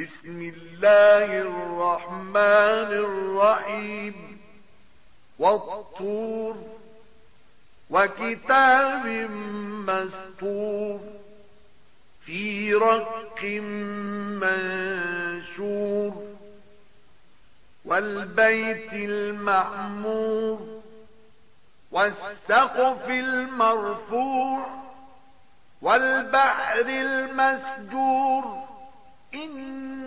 بسم الله الرحمن الرحيم. والطور وكتاب مستور في رق منشور. والبيت المعمور والسقف المرفوع والبحر المسجور. إن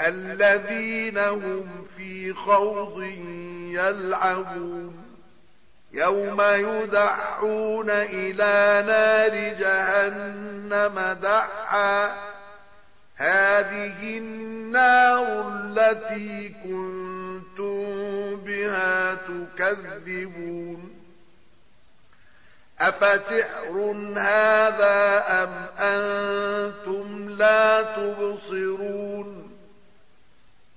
الذين هم في خوض يلعبون. يوم يدعون إلى نار جهنم دعا. هذه النار التي كنتم بها تكذبون. أفتحر هذا أم أنتم لا تبصرون؟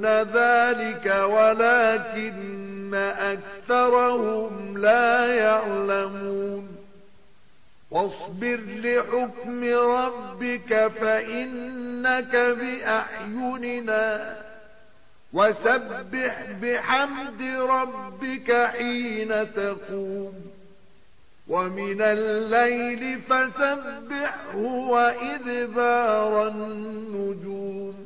دون ذلك ولكن أكثرهم لا يعلمون. واصبر لحكم ربك فإنك بأعيننا. وسبح بحمد ربك حين تقوم. ومن الليل فسبحه وإذبار النجوم.